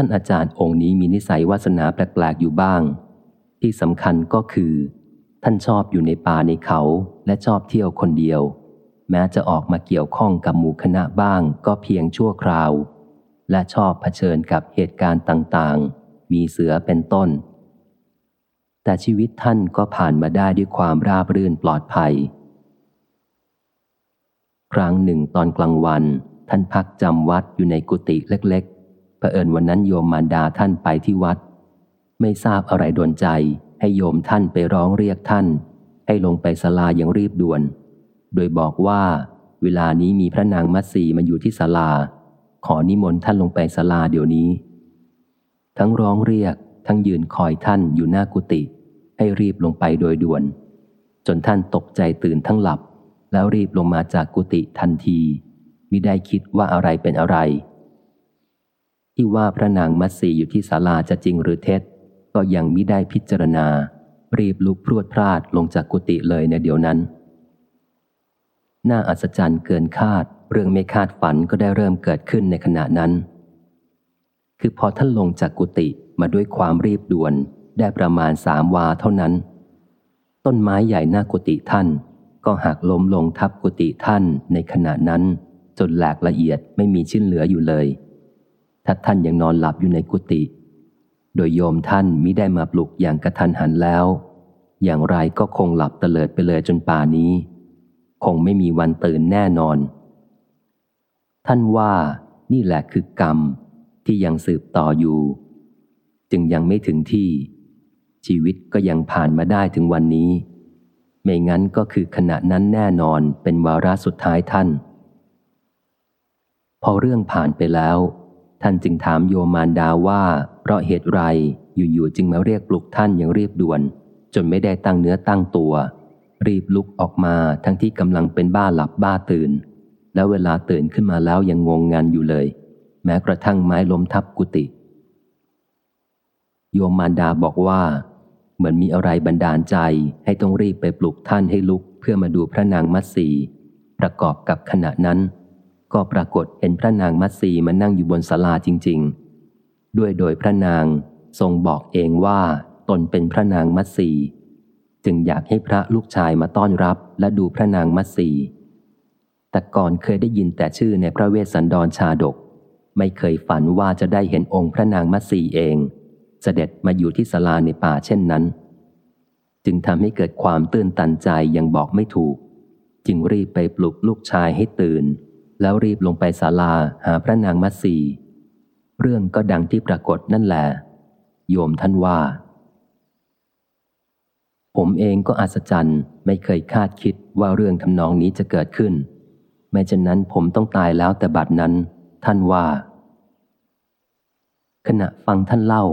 ท่านอาจารย์องค์นี้มีนิสัยวาสนาแปลกๆอยู่บ้าง ที่สำคัญก็คือ ท่านชอบอยู่ในป่าในเขาและชอบเที่ยวคนเดียว แม้จะออกมาเกี่ยวข้องกับหมู่คณะบ้างก็เพียงชั่วคราว และชอบเผชิญกับเหตุการณ์ต่างๆ มีเสือเป็นต้น แต่ชีวิตท่านก็ผ่านมาได้ด้วยความราบรื่นปลอดภัย ครั้งหนึ่งตอนกลางวันท่านพักจำวัดอยู่ในกุฏิเล็กๆ เผอิญวันนั้นโยมมารดาท่านไปที่วัด ไม่ทราบอะไรโดนใจ ให้โยมท่านไปร้องเรียกท่าน ให้ลงไปศาลาอย่างรีบด่วน โดยบอกว่า เวลานี้มีพระนางมัตสีมาอยู่ที่ศาลา ขอนิมนต์ท่านลงไปศาลาเดี๋ยวนี้ ทั้งร้องเรียกทั้งยืนคอยท่านอยู่หน้ากุฏิให้รีบลงไปโดยด่วน จนท่านตกใจตื่นทั้งหลับ แล้วรีบลงมาจากกุฏิทันทีมิได้คิดว่าอะไรเป็นอะไร ที่ว่าพระนางมัตสีอยู่ที่ศาลาจะจริงหรือเท็จ ก็ยังมิได้พิจารณา รีบลุกพรวดพลาดลงจากกุฏิเลยในเดี๋ยวนั้น น่าอัศจรรย์เกินคาด เรื่องไม่คาดฝันก็ได้เริ่มเกิดขึ้นในขณะนั้น คือพอท่านลงจากกุฏิมาด้วยความรีบด่วนได้ประมาณสามวาเท่านั้น ต้นไม้ใหญ่หน้ากุฏิท่าน ก็หักล้มลงทับกุฏิท่านในขณะนั้น จนแหลกละเอียดไม่มีชิ้นเหลืออยู่เลย ถ้าท่านยังนอนหลับอยู่ในกุฏิโดยโยมท่านมิได้มาปลุกอย่างกระทันหันแล้ว อย่างไรก็คงหลับเตลิดไปเลยจนป่านี้ คงไม่มีวันตื่นแน่นอน ท่านว่านี่แหละคือกรรมที่ยังสืบต่ออยู่ จึงยังไม่ถึงที่ ชีวิตก็ยังผ่านมาได้ถึงวันนี้ ไม่งั้นก็คือขณะนั้นแน่นอนเป็นวาระสุดท้ายท่าน พอเรื่องผ่านไปแล้ว ท่านจึงถามโยมานดาว่า เพราะเหตุไรอยู่ๆจึงมาเรียกปลุกท่านอย่างรีบด่วน จนไม่ได้ตั้งเนื้อตั้งตัว รีบลุกออกมาทั้งที่กำลังเป็นบ้าหลับบ้าตื่น แล้วเวลาตื่นขึ้นมาแล้วยังงงงันอยู่เลย แม้กระทั่งไม้ล้มทับกุฏิโยมมารดาบอกว่า เหมือนมีอะไรบันดาลใจให้ต้องรีบไปปลุกท่านให้ลุกเพื่อมาดูพระนางมัตสีประกอบกับขณะนั้น ก็ปรากฏเห็นพระนางมัตสีมานั่งอยู่บนศาลาจริง ๆ ด้วยโดยพระนางทรงบอกเองว่าตนเป็นพระนางมัตสีจึงอยากให้พระลูกชายมาต้อนรับและดูพระนางมัตสีแต่ก่อนเคยได้ยินแต่ชื่อในพระเวสสันดรชาดก ไม่เคยฝันว่าจะได้เห็นองค์พระนางมัตสีเอง เสด็จมาอยู่ที่ศาลาในป่าเช่นนั้น จึงทำให้เกิดความตื่นตันใจยังบอกไม่ถูก จึงรีบไปปลุกลูกชายให้ตื่น แล้วรีบลงไปศาลาหาพระนางมัตสีเรื่องก็ดังที่ปรากฏนั่นแหละ โยมท่านว่า ผมเองก็อัศจรรย์ไม่เคยคาดคิดว่าเรื่องทำนองนี้จะเกิดขึ้น แม้ฉะนั้นผมต้องตายแล้วแต่บัดนั้น ท่านว่า ขณะฟังท่านเล่า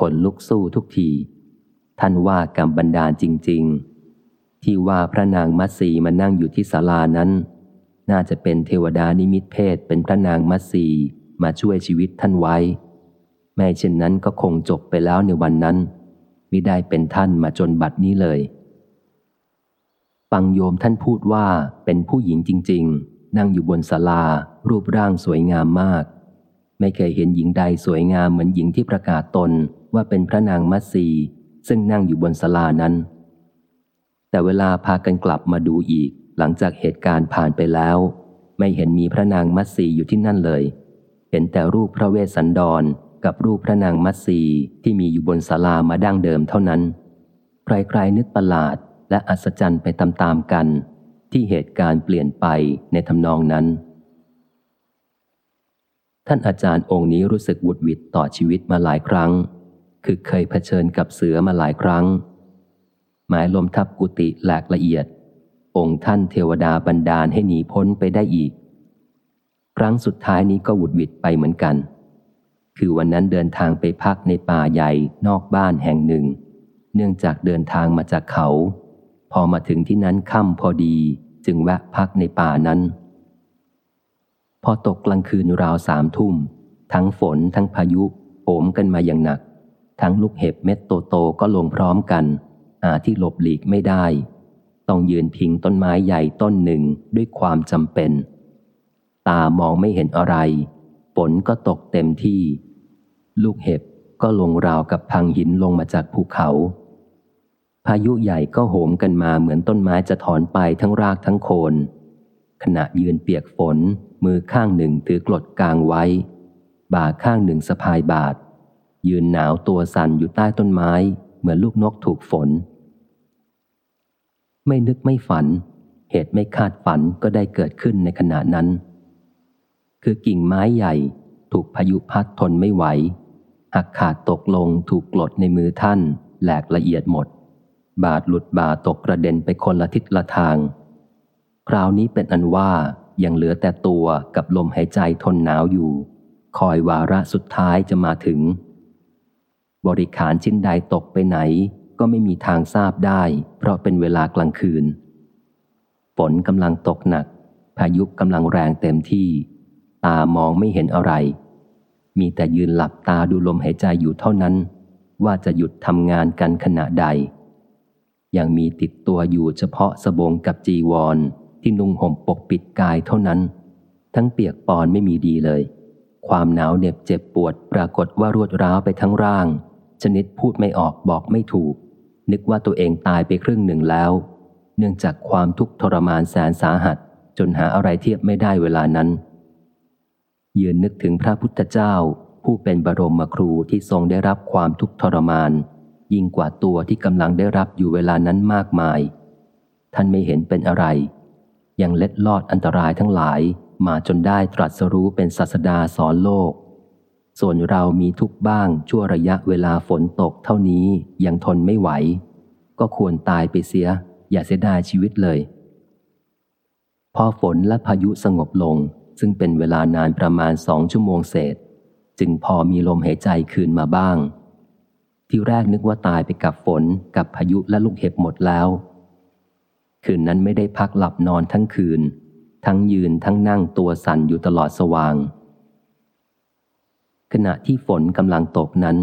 ขนลุกสู้ทุกที ท่านว่ากรรมบันดาลจริง ๆ ที่ว่าพระนางมัตสีมานั่งอยู่ที่ศาลานั้น น่าจะเป็นเทวดานิมิตเพศเป็นพระนางมัสีมาช่วยชีวิตท่านไว้แม้เช่นนั้นก็คงจบไปแล้วในวันนั้นมิได้เป็นท่านมาจนบัดนี้เลย ฟังโยมท่านพูดว่าเป็นผู้หญิงจริง ๆ นั่งอยู่บนศาลา รูปร่างสวยงามมาก ไม่เคยเห็นหญิงใดสวยงามเหมือนหญิงที่ประกาศตนว่าเป็นพระนางมัสีซึ่งนั่งอยู่บนศาลานั้น แต่เวลาพากันกลับมาดูอีก หลังจากเหตุการณ์ผ่านไปแล้ว ไม่เห็นมีพระนางมัตสีอยู่ที่นั่นเลย เห็นแต่รูปพระเวสสันดรกับรูปพระนางมัตสีที่มีอยู่บนศาลามาดั้งเดิมเท่านั้น ใครๆนึกประหลาดและอัศจรรย์ไปตามๆกัน ที่เหตุการณ์เปลี่ยนไปในทำนองนั้น ท่านอาจารย์องค์นี้รู้สึกบุดวิดต่อชีวิตมาหลายครั้ง คือเคยเผชิญกับเสือมาหลายครั้ง หมายลมทับกุฏิแหลกละเอียด องค์ท่านเทวดาบันดาลให้หนีพ้นไปได้อีก ครั้งสุดท้ายนี้ก็หุดวิดไปเหมือนกัน คือวันนั้นเดินทางไปพักในป่าใหญ่นอกบ้านแห่งหนึ่ง เนื่องจากเดินทางมาจากเขา พอมาถึงที่นั้นค่ำพอดีจึงแวะพักในป่านั้น พอตกกลางคืนราวสามทุ่ม ทั้งฝนทั้งพายุโหมกันมาอย่างหนัก ทั้งลูกเห็บเม็ดโตๆก็ลงพร้อมกัน หาที่หลบหลีกไม่ได้ ต้องยืนพิงต้นไม้ใหญ่ต้นหนึ่งด้วยความจำเป็น ตามองไม่เห็นอะไรฝนก็ตกเต็มที่ ลูกเห็บก็ลงราวกับพังหินลงมาจากภูเขา พายุใหญ่ก็โหมกันมาเหมือนต้นไม้จะถอนไปทั้งรากทั้งโคน ขณะยืนเปียกฝน มือข้างหนึ่งถือกรดกลางไว้ บ่าข้างหนึ่งสะพายบาทยืนหนาวตัวสั่นอยู่ใต้ต้นไม้ เหมือนลูกนกถูกฝน ไม่นึกไม่ฝัน เหตุไม่คาดฝันก็ได้เกิดขึ้นในขณะนั้น คือกิ่งไม้ใหญ่ ถูกพายุพัดทนไม่ไหว หักขาดตกลงถูกกลดในมือท่าน แหลกละเอียดหมด บาดหลุดบาตกกระเด็นไปคนละทิศละทาง คราวนี้เป็นอันว่ายังเหลือแต่ตัวกับลมหายใจทนหนาวอยู่ คอยวาระสุดท้ายจะมาถึง บริขารชิ้นใดตกไปไหน ก็ไม่มีทางทราบได้ เพราะเป็นเวลากลางคืน ฝนกำลังตกหนัก พายุกำลังแรงเต็มที่ ตามองไม่เห็นอะไร มีแต่ยืนหลับตาดูลมหายใจอยู่เท่านั้น ว่าจะหยุดทำงานกันขณะใด ยังมีติดตัวอยู่เฉพาะสบงกับจีวร ที่นุ่งห่มปกปิดกายเท่านั้น ทั้งเปียกปอนไม่มีดีเลย ความหนาวเหน็บเจ็บปวดปรากฏว่ารวดร้าวไปทั้งร่างชนิดพูดไม่ออกบอกไม่ถูก นึกว่าตัวเองตายไปครึ่งหนึ่งแล้ว เนื่องจากความทุกข์ทรมานแสนสาหัส จนหาอะไรเทียบไม่ได้เวลานั้น ยืนนึกถึงพระพุทธเจ้า ผู้เป็นบรมครูที่ทรงได้รับความทุกข์ทรมาน ยิ่งกว่าตัวที่กำลังได้รับอยู่เวลานั้นมากมาย ท่านไม่เห็นเป็นอะไร ยังเล็ดลอดอันตรายทั้งหลายมาจนได้ตรัสรู้เป็นศาสดาสอนโลก ส่วนเรามีทุกบ้างชั่วระยะเวลาฝนตกเท่านี้ยังทนไม่ไหว ก็ควรตายไปเสีย อย่าเสียดายชีวิตเลย พอฝนและพายุสงบลง ซึ่งเป็นเวลานานประมาณสองชั่วโมงเศษ จึงพอมีลมหายใจคืนมาบ้าง ที่แรกนึกว่าตายไปกับฝนกับพายุและลูกเห็บหมดแล้ว คืนนั้นไม่ได้พักหลับนอนทั้งคืน ทั้งยืนทั้งนั่งตัวสั่นอยู่ตลอดสว่าง ขณะที่ฝนกำลังตกนั้น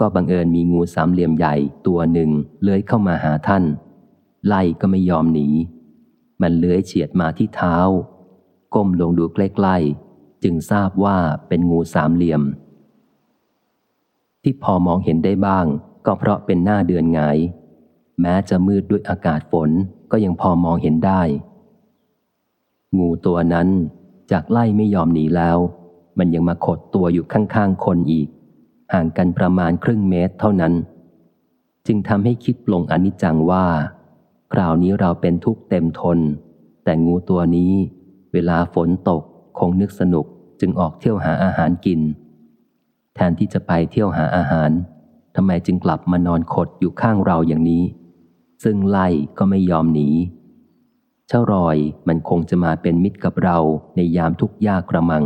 ก็บังเอิญมีงูสามเหลี่ยมใหญ่ตัวหนึ่งเลื้อยเข้ามาหาท่าน ไล่ก็ไม่ยอมหนี มันเลื้อยเฉียดมาที่เท้า ก้มลงดูใกล้ๆจึงทราบว่าเป็นงูสามเหลี่ยม ที่พอมองเห็นได้บ้าง ก็เพราะเป็นหน้าเดือนไงายแม้จะมืดด้วยอากาศฝนก็ยังพอมองเห็นได้ งูตัวนั้นจากไล่ไม่ยอมหนีแล้ว มันยังมาขดตัวอยู่ข้างๆคนอีก ห่างกันประมาณครึ่งเมตรเท่านั้น จึงทำให้คิดปลงอนิจจังว่า คราวนี้เราเป็นทุกข์เต็มทน แต่งูตัวนี้ เวลาฝนตกคงนึกสนุกจึงออกเที่ยวหาอาหารกิน แทนที่จะไปเที่ยวหาอาหารทำไมจึงกลับมานอนขดอยู่ข้างเราอย่างนี้ ซึ่งไล่ก็ไม่ยอมหนีเจ้ารอยมันคงจะมาเป็นมิตรกับเราในยามทุกข์ยากกระมัง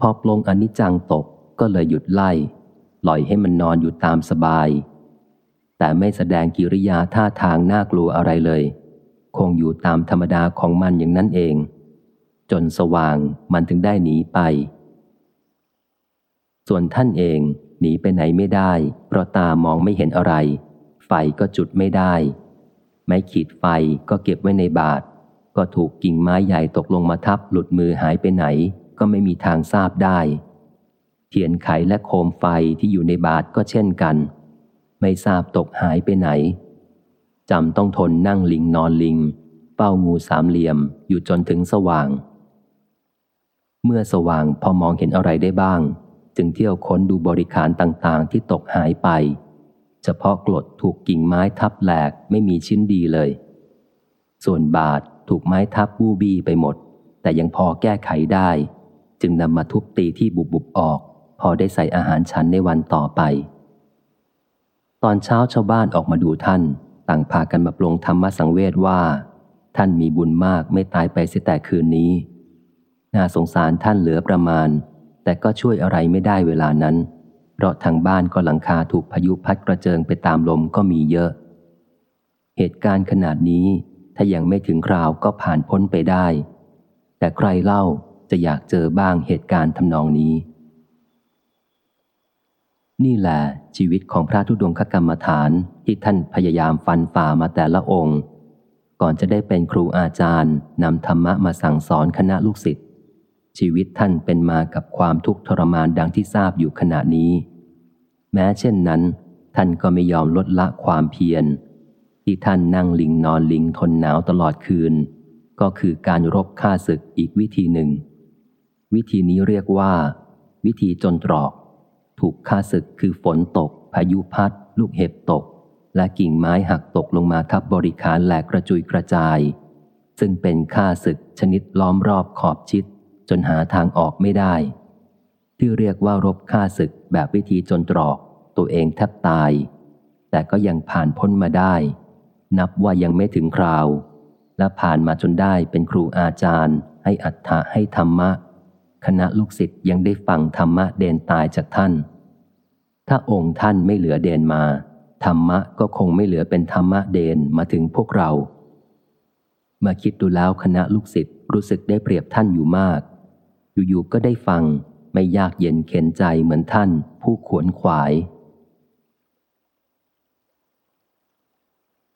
พอปลงอนิจจังตกก็เลยหยุดไล่ ปล่อยให้มันนอนอยู่ตามสบาย แต่ไม่แสดงกิริยาท่าทางน่ากลัวอะไรเลย คงอยู่ตามธรรมดาของมันอย่างนั้นเอง จนสว่างมันถึงได้หนีไป ส่วนท่านเองหนีไปไหนไม่ได้ เพราะตามองไม่เห็นอะไร ไฟก็จุดไม่ได้ ไม้ขีดไฟก็เก็บไว้ในบาท ก็ถูกกิ่งไม้ใหญ่ตกลงมาทับหลุดมือหายไปไหน ก็ไม่มีทางทราบได้ เทียนไขและโคมไฟที่อยู่ในบาทก็เช่นกัน ไม่ทราบตกหายไปไหนจำต้องทนนั่งลิงนอนลิง เป้างูสามเหลี่ยมอยู่จนถึงสว่าง เมื่อสว่างพอมองเห็นอะไรได้บ้าง จึงเที่ยวค้นดูบริขารต่างๆ ที่ตกหายไป เฉพาะกรดถูกกิ่งไม้ทับแหลกไม่มีชิ้นดีเลย ส่วนบาทถูกไม้ทับบูบี้ไปหมด แต่ยังพอแก้ไขได้ จึงนำมาทุบตีที่บุบบุบออก พอได้ใส่อาหารฉันในวันต่อไป ตอนเช้าชาวบ้านออกมาดูท่าน ต่างพากันมาปลงธรรมสังเวชว่า ท่านมีบุญมากไม่ตายไปเสียแต่คืนนี้ น่าสงสารท่านเหลือประมาณ แต่ก็ช่วยอะไรไม่ได้เวลานั้น เพราะทางบ้านก็หลังคาถูกพายุพัดกระเจิงไปตามลมก็มีเยอะ เหตุการณ์ขนาดนี้ถ้ายังไม่ถึงคราวก็ผ่านพ้นไปได้ แต่ใครเล่า จะอยากเจอบ้างเหตุการณ์ทำนองนี้ นี่แหละชีวิตของพระธุดงคกรรมฐานที่ท่านพยายามฟันฝ่ามาแต่ละองค์ ก่อนจะได้เป็นครูอาจารย์นำธรรมะมาสั่งสอนคณะลูกศิษย์ชีวิตท่านเป็นมากับความทุกข์ทรมานดังที่ทราบอยู่ขณะนี้ แม้เช่นนั้น ท่านก็ไม่ยอมลดละความเพียร ที่ท่านนั่งลิงนอนลิงทนหนาวตลอดคืน ก็คือการรบฆ่าศึกอีกวิธีหนึ่ง วิธีนี้เรียกว่า วิธีจนตรอก ถูกฆ่าศึกคือฝนตก พายุพัด ลูกเห็บตก และกิ่งไม้หักตกลงมาทับบริการแหลกกระจุยกระจาย ซึ่งเป็นฆ่าศึกชนิดล้อมรอบขอบชิด จนหาทางออกไม่ได้ ที่เรียกว่ารบฆ่าศึกแบบวิธีจนตรอก ตัวเองแทบตาย แต่ก็ยังผ่านพ้นมาได้ นับว่ายังไม่ถึงคราว และผ่านมาจนได้เป็นครูอาจารย์ ให้อัฏฐะให้ธรรมะ คณะลูกศิษย์ยังได้ฟังธรรมะเดนตายจากท่าน ถ้าองค์ท่านไม่เหลือเดนมา ธรรมะก็คงไม่เหลือเป็นธรรมะเดนมาถึงพวกเรา มาคิดดูแล้วคณะลูกศิษย์รู้สึกได้เปรียบท่านอยู่มาก อยู่ๆก็ได้ฟังไม่ยากเย็นเข็นใจเหมือนท่าน ผู้ขวนขวาย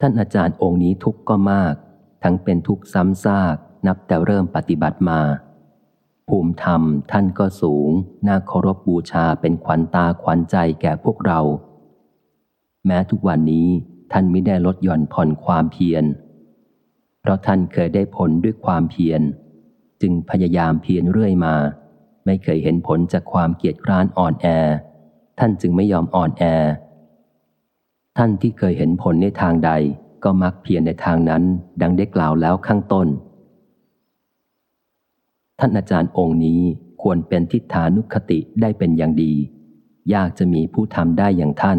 ท่านอาจารย์องค์นี้ทุกข์ก็มาก ทั้งเป็นทุกข์ซ้ำซากนับแต่เริ่มปฏิบัติมา ภูมิธรรมท่านก็สูง น่าเคารพบูชาเป็นขวัญตาขวัญใจแก่พวกเรา แม้ทุกวันนี้ท่านไม่ได้ลดหย่อนผ่อนความเพียร เพราะท่านเคยได้ผลด้วยความเพียร จึงพยายามเพียรเรื่อยมา ไม่เคยเห็นผลจากความเกียจคร้านอ่อนแอ ท่านจึงไม่ยอมอ่อนแอ ท่านที่เคยเห็นผลในทางใดก็มักเพียรในทางนั้น ดังได้กล่าวแล้วข้างต้น ท่านอาจารย์องค์นี้ควรเป็นทิฏฐานุคติได้เป็นอย่างดี ยากจะมีผู้ทำได้อย่างท่าน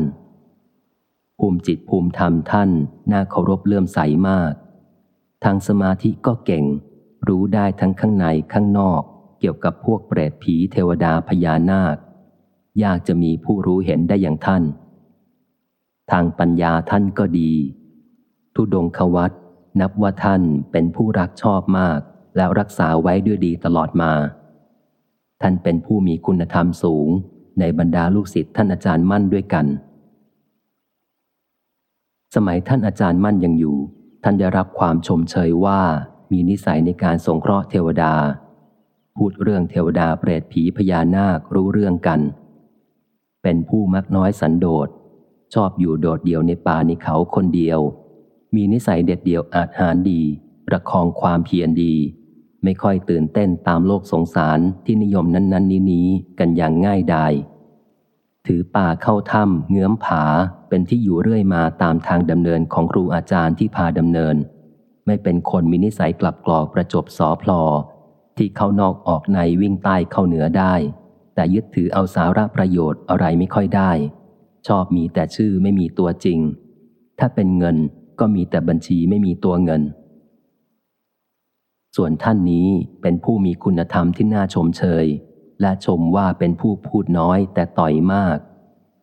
ภูมิจิตภูมิธรรมท่านน่าเคารพเลื่อมใสมาก ทางสมาธิก็เก่ง รู้ได้ทั้งข้างในข้างนอก เกี่ยวกับพวกเปรตผีเทวดาพญานาค ยากจะมีผู้รู้เห็นได้อย่างท่าน ทางปัญญาท่านก็ดี ทุดงควัตนับว่าท่านเป็นผู้รักชอบมาก แล้วรักษาไว้ด้วยดีตลอดมา ท่านเป็นผู้มีคุณธรรมสูงในบรรดาลูกศิษย์ท่านอาจารย์มั่นด้วยกัน สมัยท่านอาจารย์มั่นยังอยู่ ท่านได้รับความชมเชยว่ามีนิสัยในการสงเคราะห์เทวดา พูดเรื่องเทวดาเปรตผีพญานาครู้เรื่องกัน เป็นผู้มักน้อยสันโดษ ชอบอยู่โดดเดี่ยวในป่าในเขาคนเดียว มีนิสัยเด็ดเดี่ยวอาจหารดีประคองความเพียรดี ไม่ค่อยตื่นเต้นตามโลกสงสารที่นิยมนั้น ๆ นี้นี้กันอย่างง่ายดายถือป่าเข้าถ้ำเงื้อมผาเป็นที่อยู่เรื่อยมาตามทางดำเนินของครูอาจารย์ที่พาดำเนิน ไม่เป็นคนมีนิสัยกลับกรอกประจบสอพลอ ที่เข้านอกออกในวิ่งใต้เข้าเหนือได้ แต่ยึดถือเอาสาระประโยชน์อะไรไม่ค่อยได้ ชอบมีแต่ชื่อไม่มีตัวจริง ถ้าเป็นเงินก็มีแต่บัญชีไม่มีตัวเงิน ส่วนท่านนี้เป็นผู้มีคุณธรรมที่น่าชมเชย และชมว่าเป็นผู้พูดน้อยแต่ต่อยมาก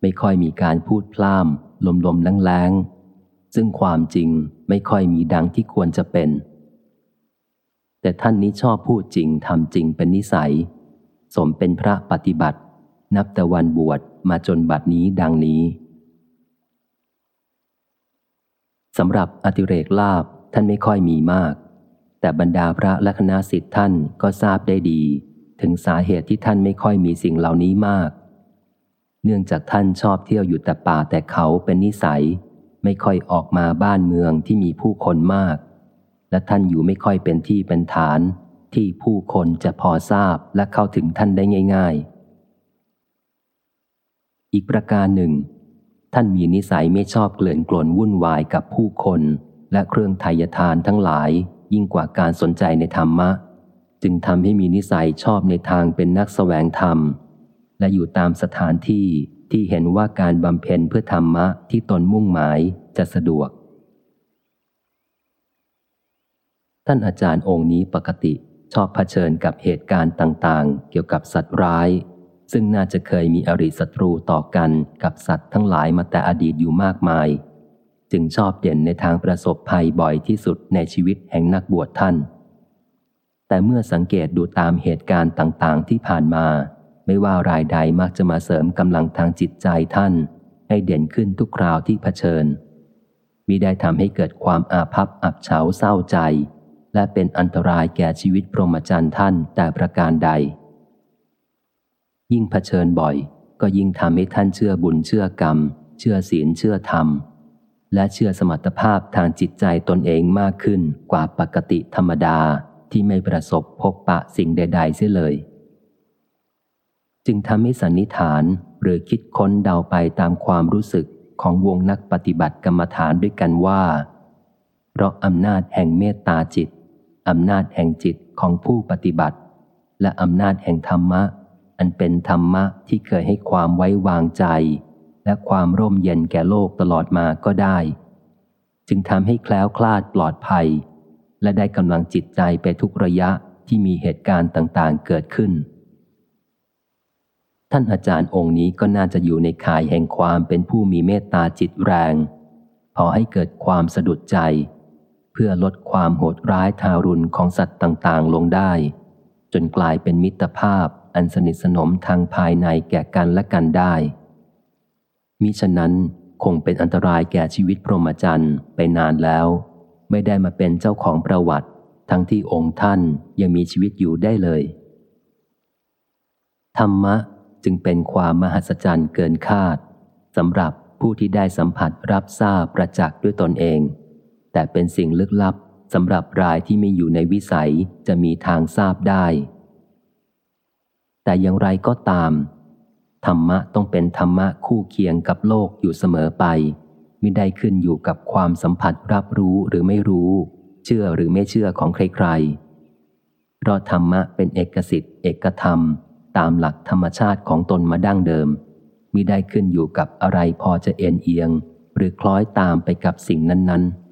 ไม่ค่อยมีการพูดพล่ามลมลมแรงๆซึ่งความจริงไม่ค่อยมีดังที่ควรจะเป็น แต่ท่านนี้ชอบพูดจริงทำจริงเป็นนิสัย สมเป็นพระปฏิบัติ นับแต่วันบวชมาจนบัดนี้ดังนี้สำหรับอติเรกลาบท่านไม่ค่อยมีมาก แต่บรรดาพระและคณะสิทธิ์ท่านก็ทราบได้ดี ถึงสาเหตุที่ท่านไม่ค่อยมีสิ่งเหล่านี้มาก เนื่องจากท่านชอบเที่ยวอยู่แต่ป่าแต่เขาเป็นนิสัย ไม่ค่อยออกมาบ้านเมืองที่มีผู้คนมาก และท่านอยู่ไม่ค่อยเป็นที่เป็นฐาน ที่ผู้คนจะพอทราบและเข้าถึงท่านได้ง่าย ๆ อีกประการหนึ่ง ท่านมีนิสัยไม่ชอบเกลื่อนกลนวุ่นวายกับผู้คนและเครื่องไทยทานทั้งหลาย ยิ่งกว่าการสนใจในธรรมะ จึงทำให้มีนิสัยชอบในทางเป็นนักสแสวงธรรม และอยู่ตามสถานที่ที่เห็นว่าการบำเพ็ญเพื่อธรรมะที่ตนมุ่งหมายจะสะดวก ท่านอาจารย์องค์นี้ปกติชอบเผชิญกับเหตุการณ์ต่างๆ เกี่ยวกับสัตว์ร้าย ซึ่งน่าจะเคยมีอริศัตรูต่อกันกับสัตว์ทั้งหลายมาแต่อดีตอยู่มากมาย จึงชอบเด่นในทางประสบภัยบ่อยที่สุดในชีวิตแห่งนักบวชท่าน แต่เมื่อสังเกตดูตามเหตุการณ์ต่างๆ ที่ผ่านมา ไม่ว่ารายใดมักจะมาเสริมกำลังทางจิตใจท่าน ให้เด่นขึ้นทุกคราวที่เผชิญมิได้ทำให้เกิดความอาภัพอับเฉาเศร้าใจ และเป็นอันตรายแก่ชีวิตพรหมจรรย์ท่านแต่ประการใด ยิ่งเผชิญบ่อย ก็ยิ่งทำให้ท่านเชื่อบุญเชื่อกรรม เชื่อศีลเชื่อธรรม และเชื่อสมรรถภาพทางจิตใจตนเองมากขึ้นกว่าปกติธรรมดาที่ไม่ประสบพบปะสิ่งใด ๆ เสียเลย จึงทำให้สันนิฐานหรือคิดค้นเดาไปตามความรู้สึกของวงนักปฏิบัติกรรมฐานด้วยกันว่า เพราะอำนาจแห่งเมตตาจิตอำนาจแห่งจิตของผู้ปฏิบัติ และอำนาจแห่งธรรมะ อันเป็นธรรมะที่เคยให้ความไว้วางใจ และความร่มเย็นแก่โลกตลอดมาก็ได้ จึงทำให้แคล้วคลาดปลอดภัย และได้กำลังจิตใจไปทุกระยะที่มีเหตุการณ์ต่างๆ เกิดขึ้น ท่านอาจารย์องค์นี้ก็น่าจะอยู่ในข่ายแห่งความเป็นผู้มีเมตตาจิตแรง พอให้เกิดความสะดุดใจ เพื่อลดความโหดร้ายทารุณของสัตว์ต่างๆ ลงได้ จนกลายเป็นมิตรภาพอันสนิทสนมทางภายในแก่กันและกันได้ มิฉะนั้นคงเป็นอันตรายแก่ชีวิตพรหมจรรย์ไปนานแล้ว ไม่ได้มาเป็นเจ้าของประวัติ ทั้งที่องค์ท่านยังมีชีวิตอยู่ได้เลย ธรรมะจึงเป็นความมหัศจรรย์เกินคาดสำหรับผู้ที่ได้สัมผัสรับทราบประจักษ์ด้วยตนเอง แต่เป็นสิ่งลึกลับสำหรับรายที่ไม่อยู่ในวิสัยจะมีทางทราบได้ แต่อย่างไรก็ตาม ธรรมะต้องเป็นธรรมะคู่เคียงกับโลกอยู่เสมอไปม่ได้ขึ้นอยู่กับความสัมผัสรับรู้หรือไม่รู้ เชื่อหรือไม่เชื่อของใครๆ เพราะธรรมะเป็นเอกสิทธิ์เอกธรรม ตามหลักธรรมชาติของตนมาดั้งเดิมมิได้ขึ้นอยู่กับอะไรพอจะเอ็นเอียง หรือคล้อยตามไปกับสิ่งนั้นๆ